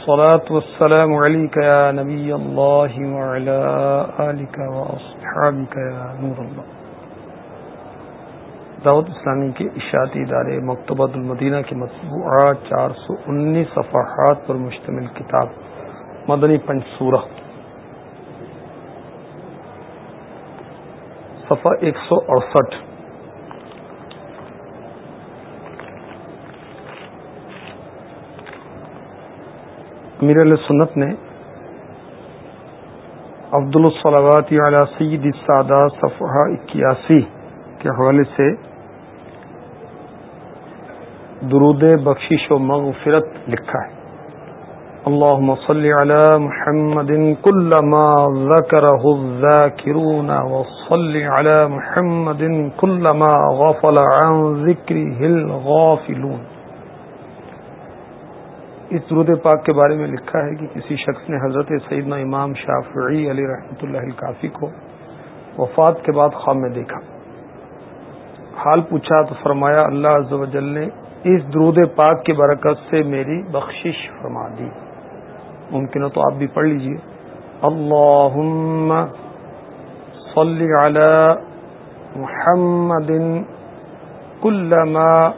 الصلاة والسلام عليك يا نبي الله وعلى آلك وأصحابك يا نور الله. دعوت اسلامی کے اشاعتی ادارے مکتبۃ المدینہ کے مطبوعہ چار سو انیس صفحات پر مشتمل کتاب مدنی پنچورہ صفحہ ایک سو اڑسٹھ. امیر علیہ سنت نے عبد الصلاوات علی سید سادہ صفحہ اکیاسی کے حوالے سے درود بخشش و مغفرت لکھا ہے۔ اللهم صل على محمد كلما ذكره الذاكرون وصل على محمد كلما غفل عن ذكره الغافلون۔ اس درود پاک کے بارے میں لکھا ہے کہ کسی شخص نے حضرت سیدنا امام شافعی علی رحمۃ اللہ الکافی کو وفات کے بعد خواب میں دیکھا۔ حال پوچھا تو فرمایا، اللہ عز و جل نے اس درود پاک کی برکت سے میری بخشش فرما دی۔ ممکن ہو تو آپ بھی پڑھ لیجیے۔ اللہم صلی علی محمد کلما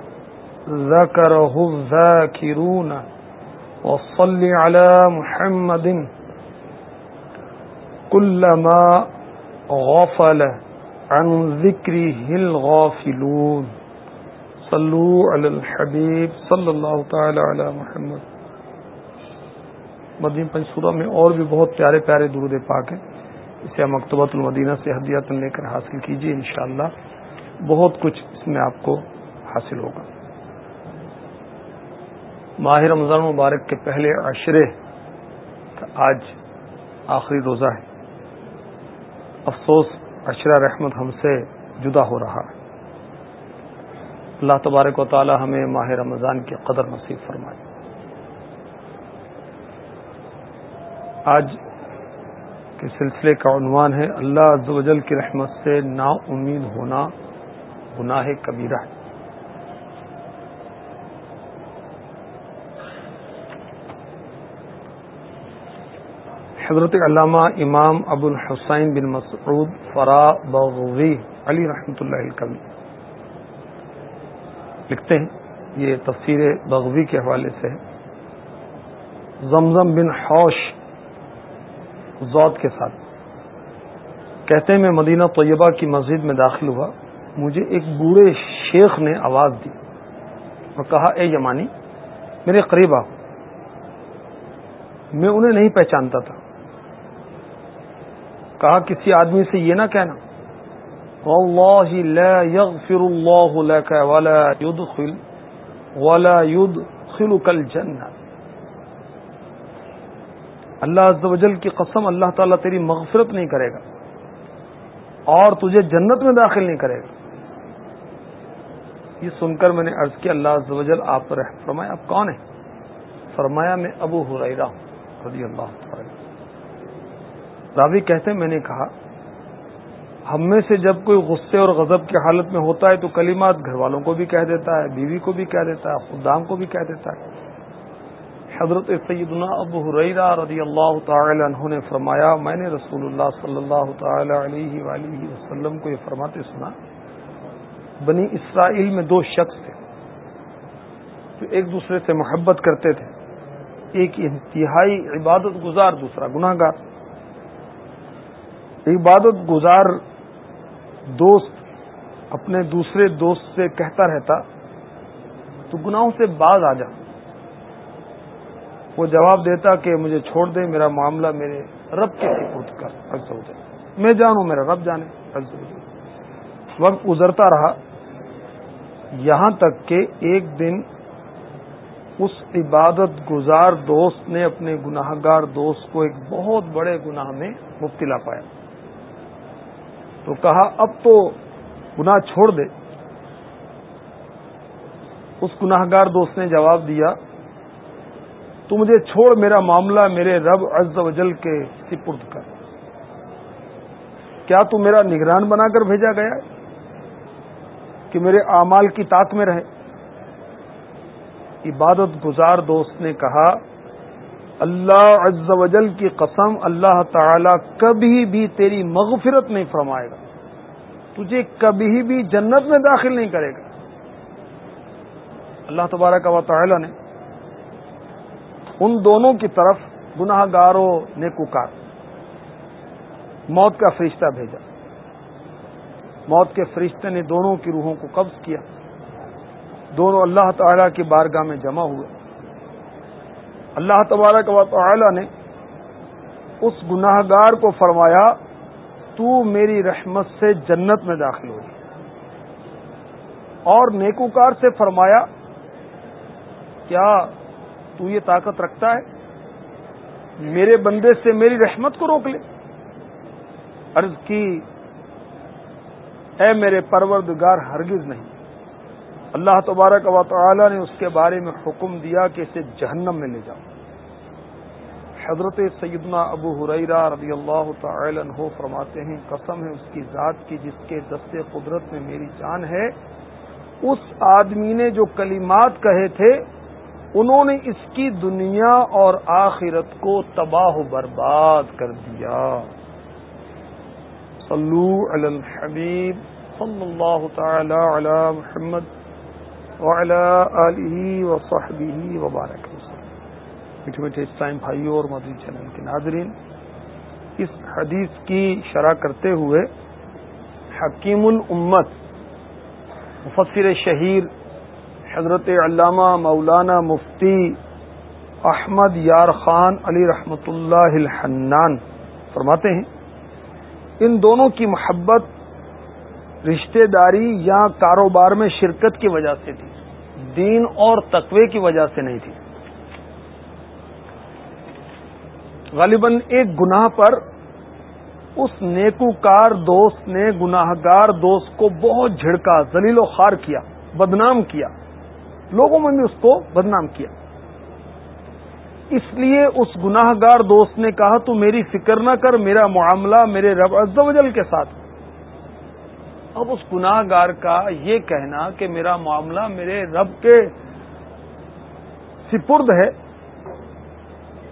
ذکرہ الذاکرون۔ وصل على محمد كلما غفل عن ذكره الغافلون. صلوا على الحبيب صلى الله تعالى على محمد. مدین پنچورہ میں اور بھی بہت پیارے پیارے درود پاک ہیں. اسے ہم مکتبۃ المدینہ سے ہدیات لے کر حاصل کیجیے انشاءاللہ. بہت کچھ اس میں آپ کو حاصل ہوگا. ماہ رمضان مبارک کے پہلے عشرے کا آج آخری روزہ ہے۔ افسوس عشرہ رحمت ہم سے جدا ہو رہا ہے۔ اللہ تبارک و تعالی ہمیں ماہ رمضان کی قدر نصیب فرمائے۔ آج کے سلسلے کا عنوان ہے، اللہ عز و جل کی رحمت سے نا امید ہونا گناہ کبیرہ ہے۔ حضرت علامہ امام ابو الحسین بن مسعود فرا بغوی علی رحمۃ اللہ کبھی لکھتے ہیں، یہ تفسیر بغوی کے حوالے سے زمزم بن حوش ذوت کے ساتھ۔ کہتے ہیں، میں مدینہ طیبہ کی مسجد میں داخل ہوا، مجھے ایک بوڑھے شیخ نے آواز دی۔ اور کہا، اے یمانی، میرے قریب آ میں انہیں نہیں پہچانتا تھا۔ کہا کسی آدمی سے یہ نہ کہنا، واللہ لا یغفر اللہ لك ولا يدخل ولا يدخلك الجنہ. اللہ عز و جل کی قسم، اللہ تعالیٰ تیری مغفرت نہیں کرے گا اور تجھے جنت میں داخل نہیں کرے گا۔ یہ سن کر میں نے عرض کیا، اللہ عز و جل آپ پر فرمایا آپ کون ہیں فرمایا میں ابو ہریرہ ہوں، رضی اللہ تعالی راوی کہتے ہیں، میں نے کہا، ہم میں سے جب کوئی غصے اور غضب کی حالت میں ہوتا ہے تو کلمات گھر والوں کو بھی کہہ دیتا ہے، بیوی کو بھی کہہ دیتا ہے خدام کو بھی کہہ دیتا ہے۔ حضرت سیدنا ابو حریرہ رضی اللہ تعالی عنہ نے فرمایا، میں نے رسول اللہ صلی اللہ تعالی علیہ وآلہ وسلم کو یہ فرماتے سنا، بنی اسرائیل میں دو شخص تھے، جو ایک دوسرے سے محبت کرتے تھے، ایک انتہائی عبادت گزار، دوسرا گناہ گار عبادت گزار دوست اپنے دوسرے دوست سے کہتا رہتا تو گناہوں سے باز آ جا۔ وہ جواب دیتا کہ مجھے چھوڑ دے، میرا معاملہ میرے رب کے سپرد کر۔ ہو جائے۔ میں جانوں، میرا رب جانے۔ وقت گزرتا رہا۔ یہاں تک کہ ایک دن اس عبادت گزار دوست نے اپنے گناہ گار دوست کو ایک بہت بڑے گناہ میں مبتلا پایا۔ تو کہا، اب تو گناہ چھوڑ دے۔ اس گناہ گار دوست نے جواب دیا، تو مجھے چھوڑ میرا معاملہ میرے رب عز و جل کے سپرد کر۔ کیا تو میرا نگران بنا کر بھیجا گیا کہ میرے اعمال کی طاق میں رہے؟ عبادت گزار دوست نے کہا اللہ عز و جل کی قسم اللہ تعالی کبھی بھی تیری مغفرت نہیں فرمائے گا۔ تجھے کبھی بھی جنت میں داخل نہیں کرے گا۔ اللہ تبارک و تعالی نے ان دونوں کی طرف گناہ گاروں نے ککار موت کا فرشتہ بھیجا۔ موت کے فرشتے نے دونوں کی روحوں کو قبض کیا۔ دونوں اللہ تعالی کی بارگاہ میں جمع ہوئے۔ اللہ تبارک و تعالی نے اس گناہ گار کو فرمایا، تو میری رحمت سے جنت میں داخل ہو اور نیکوکار سے فرمایا، کیا تو یہ طاقت رکھتا ہے؟ میرے بندے سے میری رحمت کو روک لے۔ عرض کی، اے میرے پروردگار، ہرگز نہیں۔ اللہ تبارک و تعالی نے اس کے بارے میں حکم دیا کہ اسے جہنم میں لے جاؤ۔ حضرت سیدنا ابو حریرہ رضی اللہ تعالی عنہ فرماتے ہیں، قسم ہے اس کی ذات کی جس کے دستے قدرت میں میری جان ہے۔ اس آدمی نے جو کلمات کہے تھے، انہوں نے اس کی دنیا اور آخرت کو تباہ و برباد کر دیا۔ صلو علی الحبیب، صلی اللہ تعالی علی محمد۔ وعلی آلہ وصحبہ وبارک میٹھے میٹھے اسلام بھائیوں اور مدری چینل کے ناظرین، اس حدیث کی شرح کرتے ہوئے حکیم الامت، مفسر شہیر حضرت علامہ مولانا مفتی احمد یار خان علی رحمت اللہ الحنان فرماتے ہیں، ان دونوں کی محبت رشتہ داری یا کاروبار میں شرکت کی وجہ سے تھی۔ دین اور تقوی کی وجہ سے نہیں تھی۔ غالباً ایک گناہ پر اس نیکوکار دوست نے گناہ گار دوست کو بہت جھڑکا زلیل و خار کیا، بدنام کیا۔ لوگوں میں بھی اس کو بدنام کیا۔ اس لیے اس گناہ گار دوست نے کہا، تو میری فکر نہ کر، میرا معاملہ میرے رب عز و جل کے ساتھ۔ اب اس گناہ گار کا یہ کہنا کہ میرا معاملہ میرے رب کے سپرد ہے،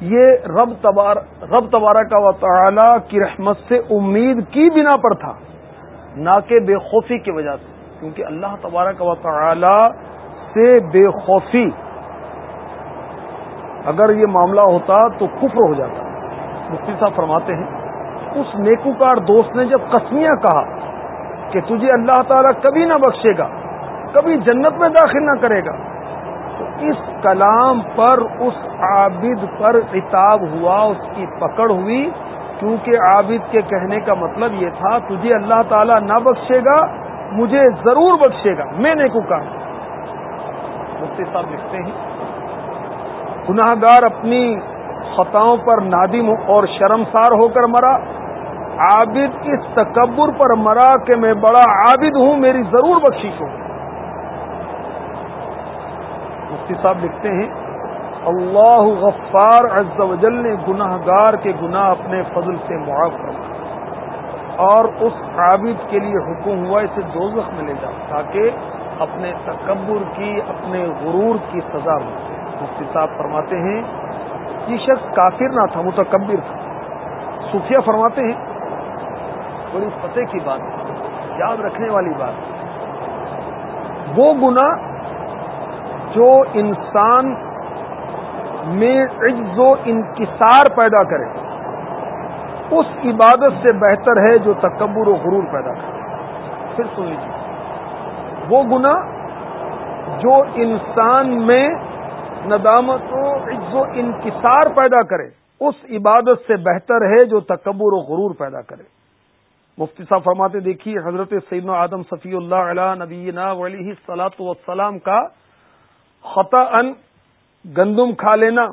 یہ رب تبار، رب تبارہ کا وطالعہ کی رحمت سے امید کی بنا پر تھا، نہ کہ بے خوفی کی وجہ سے، کیونکہ اللہ تبارہ کا وطالعہ سے بے خوفی، اگر یہ معاملہ ہوتا تو کفر ہو جاتا۔ مفتی صاحب فرماتے ہیں، اس نیکوکار دوست نے جب کسمیاں کہا کہ تجھے اللہ تعالیٰ کبھی نہ بخشے گا، کبھی جنت میں داخل نہ کرے گا۔ تو اس کلام پر، اس عابد پر اتاب ہوا، اس کی پکڑ ہوئی۔ کیونکہ عابد کے کہنے کا مطلب یہ تھا، تجھے اللہ تعالیٰ نہ بخشے گا، مجھے ضرور بخشے گا۔ میں نیکوکار مفتی صاحب لکھتے ہیں۔ گناہ گار اپنی خطاؤں پر نادم اور شرمسار ہو کر مرا۔ عابد اس تکبر پر مرا کہ میں بڑا عابد ہوں، میری ضرور بخشش ہو۔ مفتی صاحب لکھتے ہیں، اللہ غفار عز و جل نے گناہ گار کے گناہ اپنے فضل سے معاف کر اور اس عابد کے لیے حکم ہوا، اسے دو میں لے جاؤ تاکہ اپنے تکبر کی، اپنے غرور کی سزا ہو مفتی صاحب فرماتے ہیں، یہ شخص کافر نہ تھا، متکبر تھا۔ صوفیہ فرماتے ہیں بڑی فتح کی بات، یاد رکھنے والی بات۔ وہ گنا جو انسان میں عز و انکسار پیدا کرے، اس عبادت سے بہتر ہے جو تکبر و غرور پیدا کرے۔ پھر سن لیجیے جی، وہ گنا جو انسان میں ندامت و عز و انکسار پیدا کرے، اس عبادت سے بہتر ہے جو تکبر و غرور پیدا کرے۔ مفتی صاحب فرماتے دیکھیے حضرت سیدنا آدم صفی اللہ علیہ نبینا ولی سلاۃ وسلام کا خطا ان گندم کھا لینا۔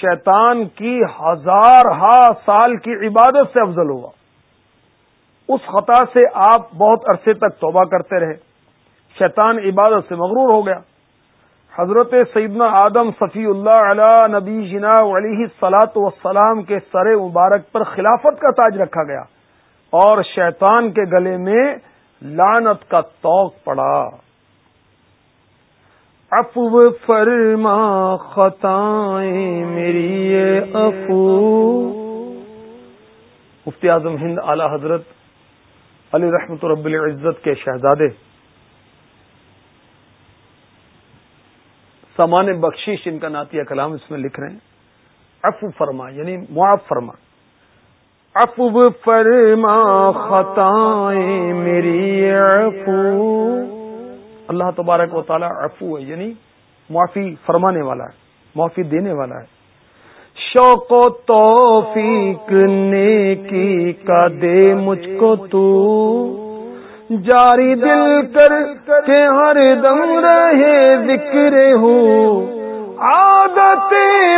شیطان کی ہزار ہا سال کی عبادت سے افضل ہوا۔ اس خطا سے آپ بہت عرصے تک توبہ کرتے رہے۔ شیطان عبادت سے مغرور ہو گیا۔ حضرت سیدنا آدم صفی اللہ علی نبی جنا علیہ سلاط وسلام کے سر مبارک پر خلافت کا تاج رکھا گیا۔ اور شیطان کے گلے میں لانت کا توق پڑا۔ افو فرما، خطائیں میری افو مفتی اعظم ہند اعلی حضرت علی رحمت رب العزت کے شہزادے، سامان بخشش ان کا نعتیہ کلام اس میں لکھ رہے ہیں۔ افو فرما یعنی معاف فرما۔ افو فرما، خطائیں میری افو اللہ تبارک و تعالی افو ہے یعنی معافی فرمانے والا ہے، معافی دینے والا ہے۔ شوق و توفیق نیکی کا دے مجھ کو تو۔ جاری دل کر کے ہر دم رہے، ذکر ہوں عادت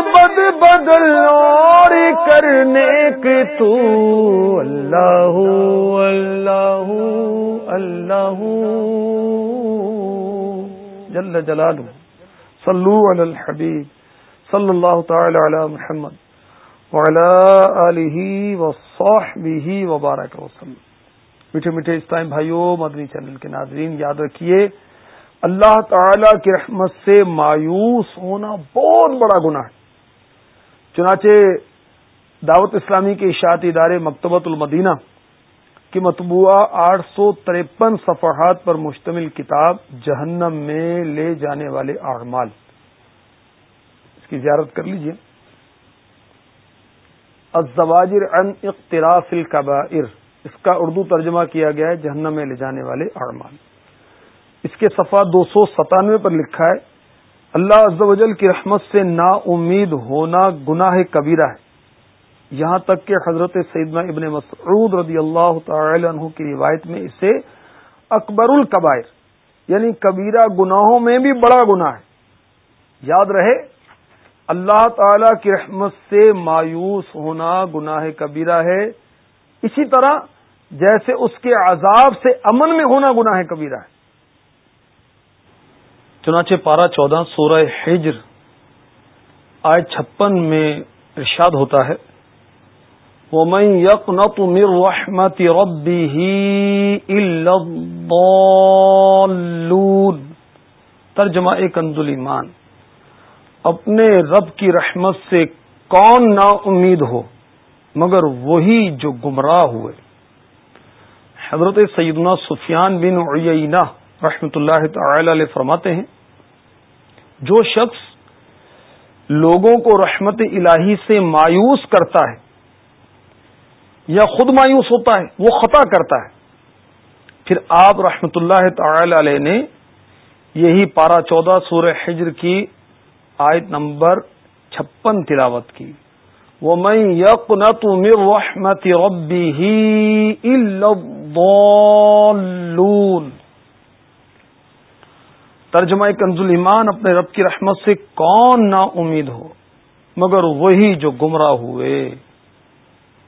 بد بدل اور کرنے کے تو اللہ اللہ اللہ جل جلال صلو علی الحبیب صلی اللہ تعالی علی محمد وعلی آلہ وصحبہ وبارک وسلم میٹھے میٹھے اسلام بھائیوں مدنی چینل کے ناظرین یاد رکھیے اللہ تعالی کی رحمت سے مایوس ہونا بہت بڑا گناہ ہے۔ چنانچہ دعوت اسلامی کے اشاعتی ادارے مکتبۃ المدینہ کی مطبوعہ آٹھ سو ترپن صفحات پر مشتمل کتاب جہنم میں لے جانے والے اعمال۔ اس کی زیارت کر لیجیے الزواجر ان اقتراف القبائر اس کا اردو ترجمہ کیا گیا ہے، جہنم میں لے جانے والے اعمال۔ اس کے صفحہ دو سو ستانوے پر لکھا ہے، اللہ عز و جل کی رحمت سے نا امید ہونا گناہ کبیرہ ہے۔ یہاں تک کہ حضرت سیدنا ابن مسعود رضی اللہ تعالی عنہ کی روایت میں اسے اکبر القبائر یعنی کبیرہ گناہوں میں بھی بڑا گناہ ہے۔ یاد رہے، اللہ تعالی کی رحمت سے مایوس ہونا گناہ کبیرہ ہے۔ اسی طرح جیسے اس کے عذاب سے امن میں ہونا گناہ کبیرہ ہے۔ چنانچہ پارہ چودہ سورہ حجر آئے چھپن میں ارشاد ہوتا ہے۔ وہ میں یک نہ تو میر وحمت ترجمہ ایک ایمان۔ اپنے رب کی رحمت سے کون نا امید ہو، مگر وہی جو گمراہ ہوئے۔ حضرت سیدنا سفیان بن عیینہ رحمۃ اللہ تعالی علیہ فرماتے ہیں جو شخص لوگوں کو رحمت الہی سے مایوس کرتا ہے یا خود مایوس ہوتا ہے، وہ خطا کرتا ہے۔ پھر آپ رحمت اللہ تعالی علیہ نے یہی پارہ چودہ سورہ حجر کی آیت نمبر چھپن تلاوت کی۔ ومن يقنط من رحمة ربه إلا الضالون۔ ترجمہ کنز ایمان اپنے رب کی رحمت سے کون نا امید ہو؟ مگر وہی جو گمراہ ہوئے۔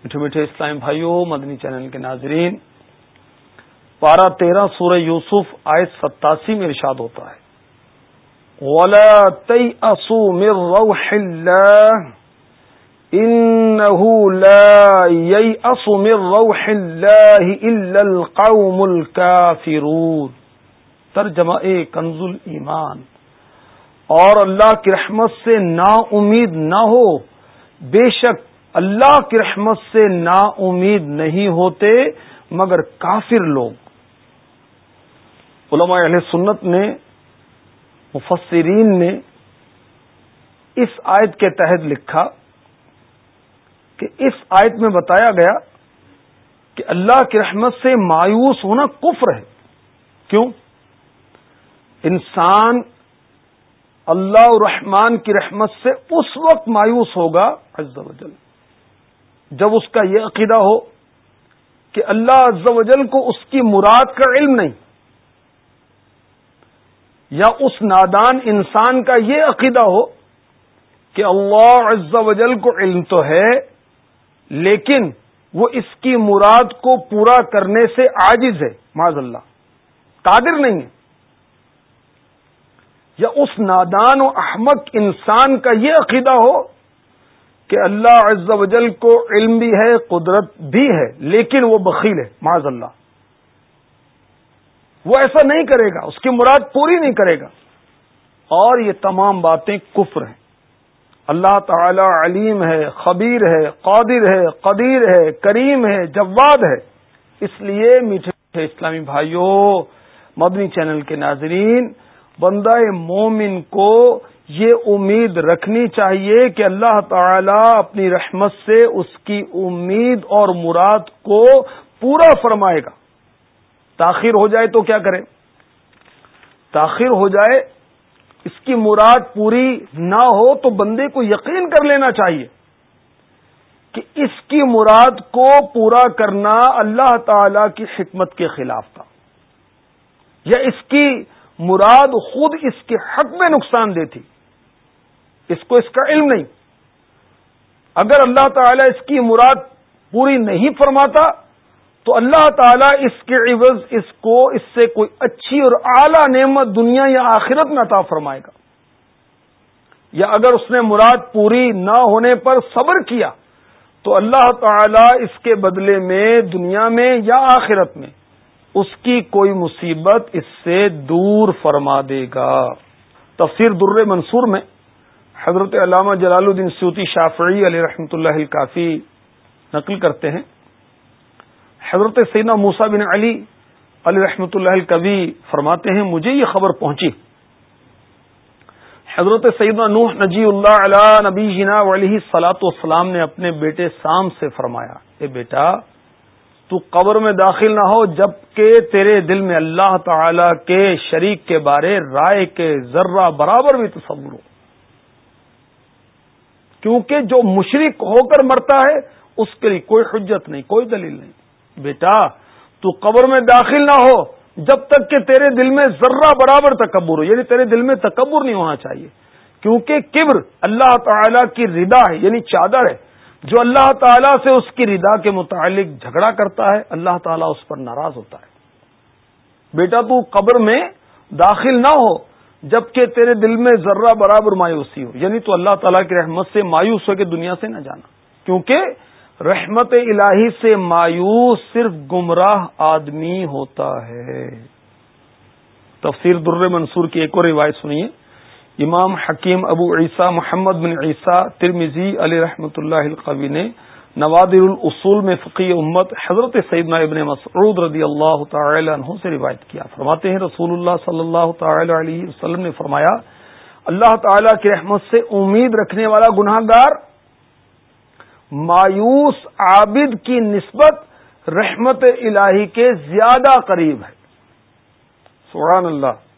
میٹھے میٹھے اسلام بھائیوں مدنی چینل کے ناظرین، پارہ تیرہ سورہ یوسف آئے ستاسی میں ارشاد ہوتا ہے۔ ولا ترجمہ کنز ایمان اور اللہ کی رحمت سے نا امید نہ ہو، بے شک اللہ کی رحمت سے نا امید نہیں ہوتے، مگر کافر لوگ۔ علماء اہل سنت نے، مفسرین نے اس آیت کے تحت لکھا کہ اس آیت میں بتایا گیا کہ اللہ کی رحمت سے مایوس ہونا کفر ہے۔ کیوں؟ انسان اللہ الرحمان کی رحمت سے اس وقت مایوس ہوگا، عز و جل۔ جب اس کا یہ عقیدہ ہو کہ اللہ عز و جل کو اس کی مراد کا علم نہیں، یا اس نادان انسان کا یہ عقیدہ ہو کہ اللہ عز و جل کو علم تو ہے، لیکن وہ اس کی مراد کو پورا کرنے سے عاجز ہے معذ اللہ، قادر نہیں ہے۔ یا اس نادان و احمد انسان کا یہ عقیدہ ہو کہ اللہ عز و جل کو علم بھی ہے، قدرت بھی ہے، لیکن وہ بخیل ہے معذ اللہ۔ وہ ایسا نہیں کرے گا، اس کی مراد پوری نہیں کرے گا۔ اور یہ تمام باتیں کفر ہیں۔ اللہ تعالی علیم ہے، خبیر ہے، قادر ہے، قدیر ہے، کریم ہے، جواد ہے۔ اس لیے میٹھے اسلامی بھائیوں مدنی چینل کے ناظرین بندہ مومن کو یہ امید رکھنی چاہیے کہ اللہ تعالی اپنی رحمت سے اس کی امید اور مراد کو پورا فرمائے گا۔ تاخیر ہو جائے تو کیا کرے تاخیر ہو جائے، اس کی مراد پوری نہ ہو تو بندے کو یقین کر لینا چاہیے کہ اس کی مراد کو پورا کرنا اللہ تعالی کی حکمت کے خلاف تھا یا اس کی مراد خود اس کے حق میں نقصان دے تھی۔ اس کو اس کا علم نہیں۔ اگر اللہ تعالیٰ اس کی مراد پوری نہیں فرماتا، تو اللہ تعالیٰ اس کے عوض، اس کو، اس سے کوئی اچھی اور اعلی نعمت دنیا یا آخرت میں عطا فرمائے گا۔ یا اگر اس نے مراد پوری نہ ہونے پر صبر کیا، تو اللہ تعالی اس کے بدلے میں دنیا میں یا آخرت میں اس کی کوئی مصیبت اس سے دور فرما دے گا۔ تفسیر در منصور میں حضرت علامہ جلال الدین سیوتی شافعی علیہ رحمۃ اللہ کافی نقل کرتے ہیں۔ حضرت سیدنا موسا بن علی علی رحمۃ اللہ کبھی فرماتے ہیں، مجھے یہ خبر پہنچی۔ حضرت سیدنا نوح نجی اللہ علیہ نبی جنا علیہ سلاۃ والسلام نے اپنے بیٹے سام سے فرمایا، اے بیٹا تو قبر میں داخل نہ ہو جبکہ تیرے دل میں اللہ تعالی کے شریک کے بارے، رائے کے ذرہ برابر بھی تصور ہو کیونکہ جو مشرق ہو کر مرتا ہے، اس کے لیے کوئی حجت نہیں، کوئی دلیل نہیں۔ بیٹا، تو قبر میں داخل نہ ہو، جب تک کہ تیرے دل میں ذرہ برابر تکبر ہو یعنی تیرے دل میں تکبر نہیں ہونا چاہیے۔ کیونکہ کبر اللہ تعالی کی ردا ہے یعنی چادر ہے۔ جو اللہ تعالیٰ سے اس کی ردا کے متعلق جھگڑا کرتا ہے، اللہ تعالیٰ اس پر ناراض ہوتا ہے۔ بیٹا، تو قبر میں داخل نہ ہو، جبکہ تیرے دل میں ذرہ برابر مایوسی ہو۔ یعنی تو اللہ تعالیٰ کی رحمت سے مایوس ہو کے دنیا سے نہ جانا۔ کیونکہ رحمت الہی سے مایوس صرف گمراہ آدمی ہوتا ہے۔ تفسیر در منصور کی ایک اور روایت سنیے۔ امام حکیم ابو عیسیٰ محمد بن عیسیٰ ترمیزی علی رحمۃ اللہ القوی نے نوادر الاصول میں فقی امت حضرت سیدنا ابن مسعود رضی اللہ تعالی عنہ سے روایت کیا۔ فرماتے ہیں رسول اللہ صلی اللہ تعالی علیہ وسلم نے فرمایا، اللہ تعالی کی رحمت سے امید رکھنے والا گناہ گار مایوس عابد کی نسبت رحمت الہی کے زیادہ قریب ہے۔ سبحان اللہ۔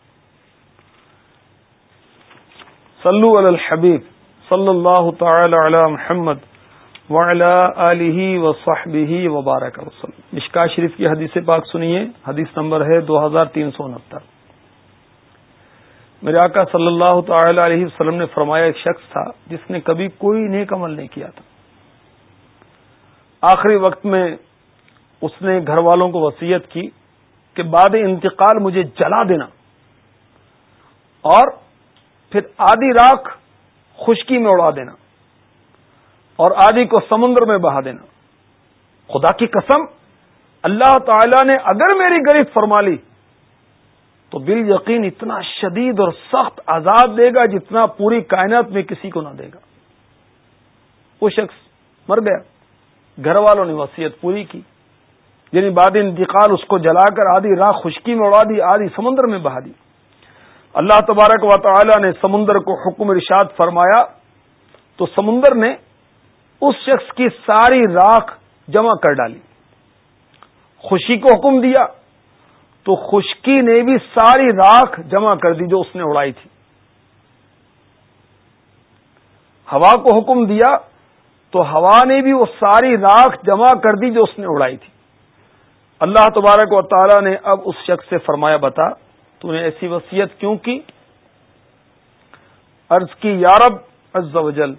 صلو علی الحبیب صلی اللہ تعالی علی محمد علیہ و صحبی وبارک وسلم۔ مشکا شریف کی حدیث پاک سنیے۔ حدیث نمبر ہے دو ہزار تین سو انہتر۔ میرے آقا صلی اللہ تعالی علیہ وسلم نے فرمایا، ایک شخص تھا جس نے کبھی کوئی نیک عمل نہیں کیا تھا۔ آخری وقت میں اس نے گھر والوں کو وسیعت کی کہ بعد انتقال مجھے جلا دینا اور پھر آدھی راکھ خشکی میں اڑا دینا اور آدھی کو سمندر میں بہا دینا۔ خدا کی قسم، اللہ تعالی نے اگر میری غریب فرما لی، تو بال یقین اتنا شدید اور سخت آزاد دے گا جتنا پوری کائنات میں کسی کو نہ دے گا۔ وہ شخص مر گیا۔ گھر والوں نے وصیت پوری کی۔ یعنی بعد انتقال اس کو جلا کر آدھی راہ خشکی میں اڑا دی، آدھی سمندر میں بہا دی۔ اللہ تبارک و تعالی نے سمندر کو حکم ارشاد فرمایا تو سمندر نے اس شخص کی ساری راکھ جمع کر ڈالی۔ خوشی کو حکم دیا تو خشکی نے بھی ساری راکھ جمع کر دی جو اس نے اڑائی تھی۔ ہوا کو حکم دیا تو ہوا نے بھی وہ ساری راکھ جمع کر دی جو اس نے اڑائی تھی۔ اللہ تبارک و تعالی نے اب اس شخص سے فرمایا، بتا۔ تو نے ایسی وصیت کیوں کی؟ عرض کی یارب عز و جل،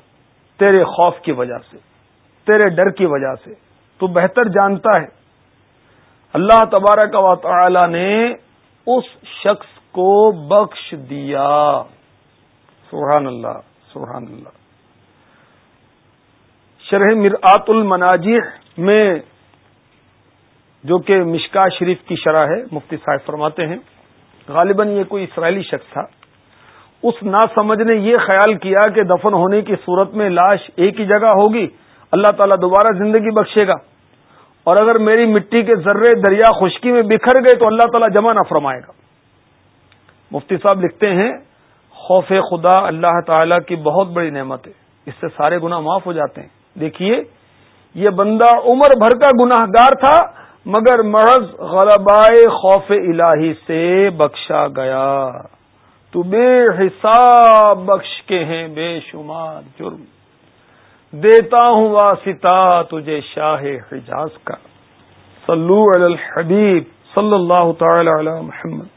تیرے خوف کی وجہ سے، تیرے ڈر کی وجہ سے، تو بہتر جانتا ہے۔ اللہ تبارک و تعالی نے اس شخص کو بخش دیا۔ سبحان اللہ سبحان اللہ۔ شرح مرآت المناجح میں جو کہ مشکا شریف کی شرح ہے، مفتی صاحب فرماتے ہیں۔ غالباً یہ کوئی اسرائیلی شخص تھا۔ اس نا سمجھ نے یہ خیال کیا کہ دفن ہونے کی صورت میں لاش ایک ہی جگہ ہوگی۔ اللہ تعالیٰ دوبارہ زندگی بخشے گا۔ اور اگر میری مٹی کے ذرے دریا خشکی میں بکھر گئے تو اللہ تعالیٰ جمع نہ فرمائے گا۔ مفتی صاحب لکھتے ہیں، خوف خدا اللہ تعالی کی بہت بڑی نعمت ہے۔ اس سے سارے گناہ معاف ہو جاتے ہیں۔ دیکھیے، یہ بندہ عمر بھر کا گناہ گار تھا مگر محض غلبائے خوف الہی سے بخشا گیا۔ تو بے حساب بخش کے ہیں بے شمار جرم۔ دیتا ہوں واسطہ تجھے شاہ حجاز کا۔ صلو علی الحبیب صلی اللہ تعالی علی محمد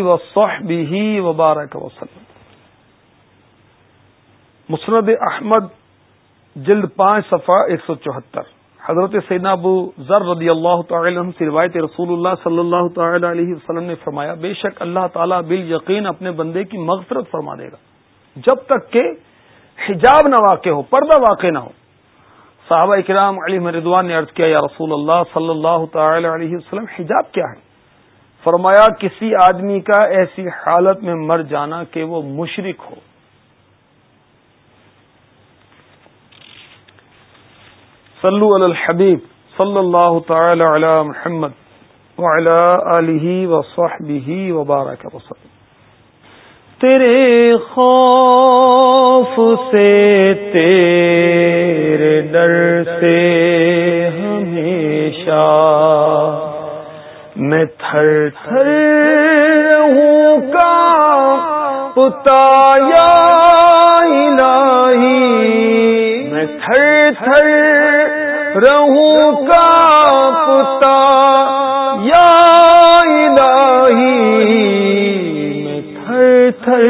وصحبه وبارك وسلم۔ مسند احمد جلد پانچ صفحہ ایک سو چوہتر۔ حضرت سیدنا ابو ذر رضی اللہ تعالی عنہ سے روایت رسول اللہ صلی اللہ تعالی علیہ وسلم نے فرمایا، بے شک اللہ تعالیٰ بال یقین اپنے بندے کی مغفرت فرما دے گا۔ جب تک کہ حجاب نہ واقع ہو، پردہ واقع نہ ہو۔ صحابہ اکرام علی مردوان نے عرض کیا، یا رسول اللہ صلی اللہ تعالی علیہ وسلم، حجاب کیا ہے؟ فرمایا، کسی آدمی کا ایسی حالت میں مر جانا کہ وہ مشرق ہو۔ صلو علی الحبیب صلی اللہ تعالی علی محمد وعلی آلہ وصحبہ وبارک وسلم تیرے خوف سے، تیرے ڈر سے ہمیشہ میں تھر تھر ہوں کا پتایا الہی۔ میں تھر تھر رہوں کا پتا یا الہی۔ میں تھر تھر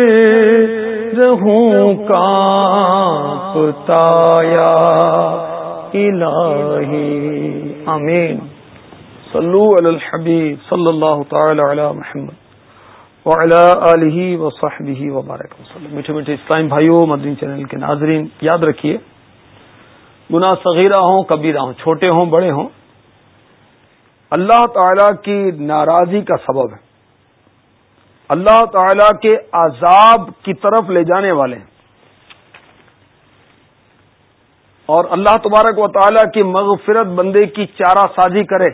رہوں کا پتایا الہی۔ آمین۔ صلو علی الحبیب صلی اللہ تعالی علی محمد۔ وعلی آلہ وصحبہ وبارک وسلم۔ میٹھے میٹھے اسلام بھائیوں، مدنی چینل کے ناظرین، یاد رکھیے گناہ صغیرہ ہوں، کبیرہ ہوں، چھوٹے ہوں، بڑے ہوں، اللہ تعالی کی ناراضی کا سبب ہے۔ اللہ تعالی کے عذاب کی طرف لے جانے والے ہیں۔ اور اللہ تبارک و تعالی کی مغفرت بندے کی چارہ سازی کرے،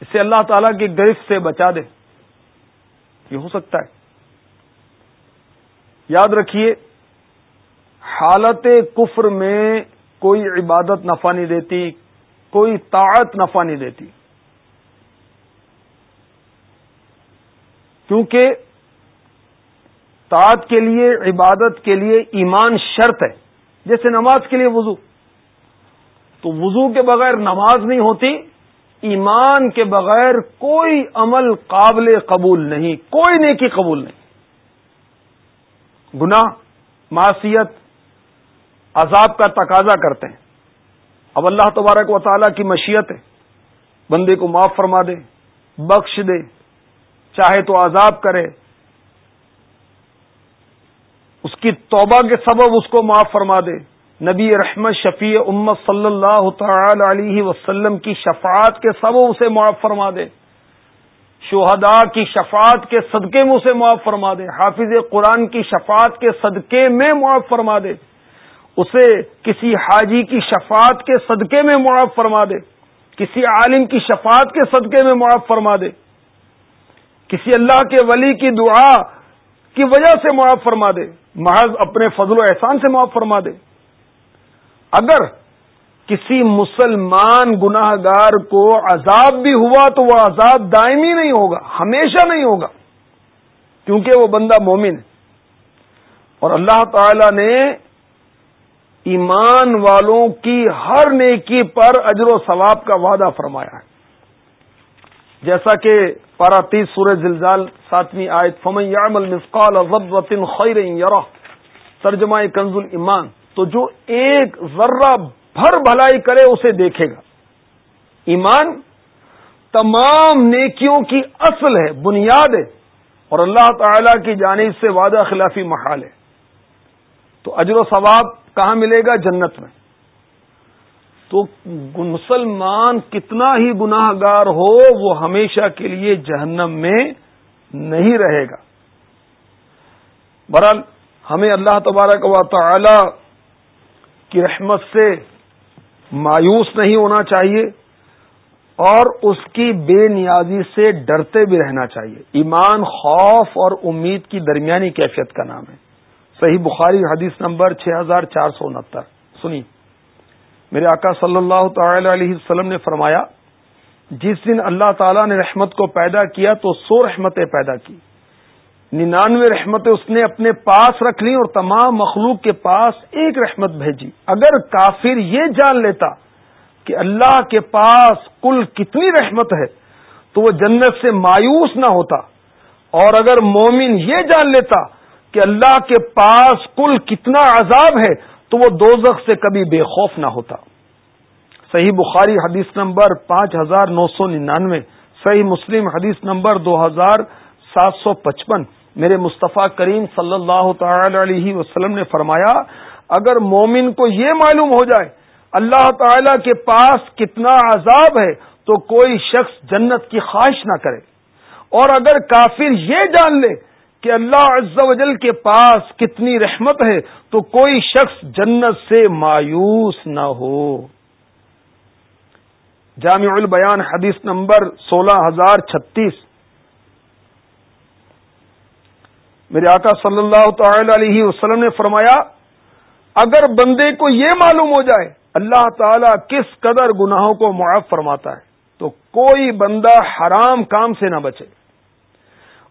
اسے اللہ تعالی کی گرفت سے بچا دے۔ یہ ہو سکتا ہے۔ یاد رکھیے، حالت کفر میں کوئی عبادت نفع نہیں دیتی، کوئی طاعت نفع نہیں دیتی۔ کیونکہ طاعت کے لیے، عبادت کے لیے ایمان شرط ہے۔ جیسے نماز کے لیے وضو، تو وضو کے بغیر نماز نہیں ہوتی۔ ایمان کے بغیر کوئی عمل قابل قبول نہیں، کوئی نیکی قبول نہیں۔ گناہ معاشیت عذاب کا تقاضا کرتے ہیں۔ اب اللہ تبارک و تعالیٰ کی مشیت ہے۔ بندے کو معاف فرما دے، بخش دے، چاہے تو عذاب کرے۔ اس کی توبہ کے سبب اس کو معاف فرما دے۔ نبی رحمت شفیع امت صلی اللہ تعالی علیہ وسلم کی شفاعت کے سب اسے معاف فرما دے۔ شہداء کی شفاعت کے صدقے میں اسے معاف فرما دے۔ حافظ قرآن کی شفاعت کے صدقے میں معاف فرما دے۔ اسے کسی حاجی کی شفاعت کے صدقے میں معاف فرما دے۔ کسی عالم کی شفاعت کے صدقے میں معاف فرما دے۔ کسی اللہ کے ولی کی دعا کی وجہ سے معاف فرما دے۔ محض اپنے فضل و احسان سے معاف فرما دے۔ اگر کسی مسلمان گناہ گار کو عذاب بھی ہوا تو وہ عذاب دائمی نہیں ہوگا، ہمیشہ نہیں ہوگا، کیونکہ وہ بندہ مومن ہے۔ اور اللہ تعالی نے ایمان والوں کی ہر نیکی پر اجر و ثواب کا وعدہ فرمایا ہے۔ جیسا کہ پاراتیس سورج زلزال ساتویں آیت، فمن یعمل مثقال خیر یرہ ترجمہ کنز ایمان تو جو ایک ذرہ بھر بھلائی کرے اسے دیکھے گا۔ ایمان تمام نیکیوں کی اصل ہے، بنیاد ہے، اور اللہ تعالی کی جانب سے وعدہ خلافی محال ہے۔ تو اجر و ثواب کہاں ملے گا؟ جنت میں۔ تو مسلمان کتنا ہی گناہ گار ہو، وہ ہمیشہ کے لیے جہنم میں نہیں رہے گا۔ برحال ہمیں اللہ تبارک و تعالی کی رحمت سے مایوس نہیں ہونا چاہیے اور اس کی بے نیازی سے ڈرتے بھی رہنا چاہیے۔ ایمان خوف اور امید کی درمیانی کیفیت کا نام ہے۔ صحیح بخاری حدیث نمبر چھ ہزار چار سو انہتر۔ سنی میرے آقا صلی اللہ تعالی علیہ وسلم نے فرمایا، جس دن اللہ تعالی نے رحمت کو پیدا کیا تو سو رحمتیں پیدا کی۔ ننانوے رحمتیں اس نے اپنے پاس رکھ لی اور تمام مخلوق کے پاس ایک رحمت بھیجی۔ اگر کافر یہ جان لیتا کہ اللہ کے پاس کل کتنی رحمت ہے تو وہ جنت سے مایوس نہ ہوتا۔ اور اگر مومن یہ جان لیتا کہ اللہ کے پاس کل کتنا عذاب ہے تو وہ دوزخ سے کبھی بے خوف نہ ہوتا۔ صحیح بخاری حدیث نمبر پانچ ہزار نو سو ننانوے، صحیح مسلم حدیث نمبر دو ہزار سات سو پچپن۔ میرے مصطفیٰ کریم صلی اللہ تعالی علیہ وسلم نے فرمایا، اگر مومن کو یہ معلوم ہو جائے اللہ تعالی کے پاس کتنا عذاب ہے، تو کوئی شخص جنت کی خواہش نہ کرے۔ اور اگر کافر یہ جان لے کہ اللہ عز و جل کے پاس کتنی رحمت ہے، تو کوئی شخص جنت سے مایوس نہ ہو۔ جامع البیان حدیث نمبر سولہ ہزار چھتیس۔ میرے آقا صلی اللہ تعالی علیہ وسلم نے فرمایا، اگر بندے کو یہ معلوم ہو جائے اللہ تعالی کس قدر گناہوں کو معاف فرماتا ہے، تو کوئی بندہ حرام کام سے نہ بچے۔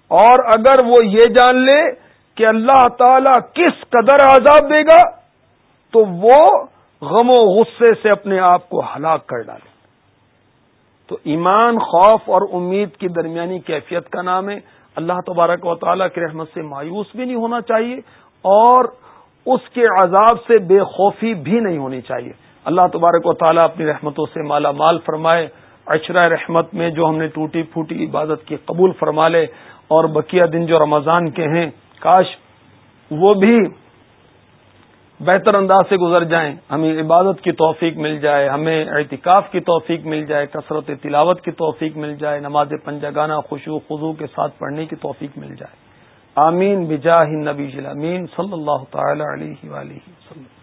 اور اگر وہ یہ جان لے کہ اللہ تعالی کس قدر عذاب دے گا، تو وہ غم و غصے سے اپنے آپ کو ہلاک کر ڈالے۔ تو ایمان، خوف اور امید کی درمیانی کیفیت کا نام ہے۔ اللہ تبارک و تعالیٰ کی رحمت سے مایوس بھی نہیں ہونا چاہیے اور اس کے عذاب سے بے خوفی بھی نہیں ہونی چاہیے۔ اللہ تبارک و تعالیٰ اپنی رحمتوں سے مالا مال فرمائے، عشرہ رحمت میں جو ہم نے ٹوٹی پھوٹی عبادت کی قبول فرما لے اور بقیہ دن جو رمضان کے ہیں، کاش وہ بھی بہتر انداز سے گزر جائیں، ہمیں عبادت کی توفیق مل جائے، ہمیں اعتکاف کی توفیق مل جائے، کثرت تلاوت کی توفیق مل جائے، نماز پنجگانہ خوشو خضو کے ساتھ پڑھنے کی توفیق مل جائے۔ آمین، بجاہ نبی امین صلی اللہ تعالی علیہ وآلہ وسلم۔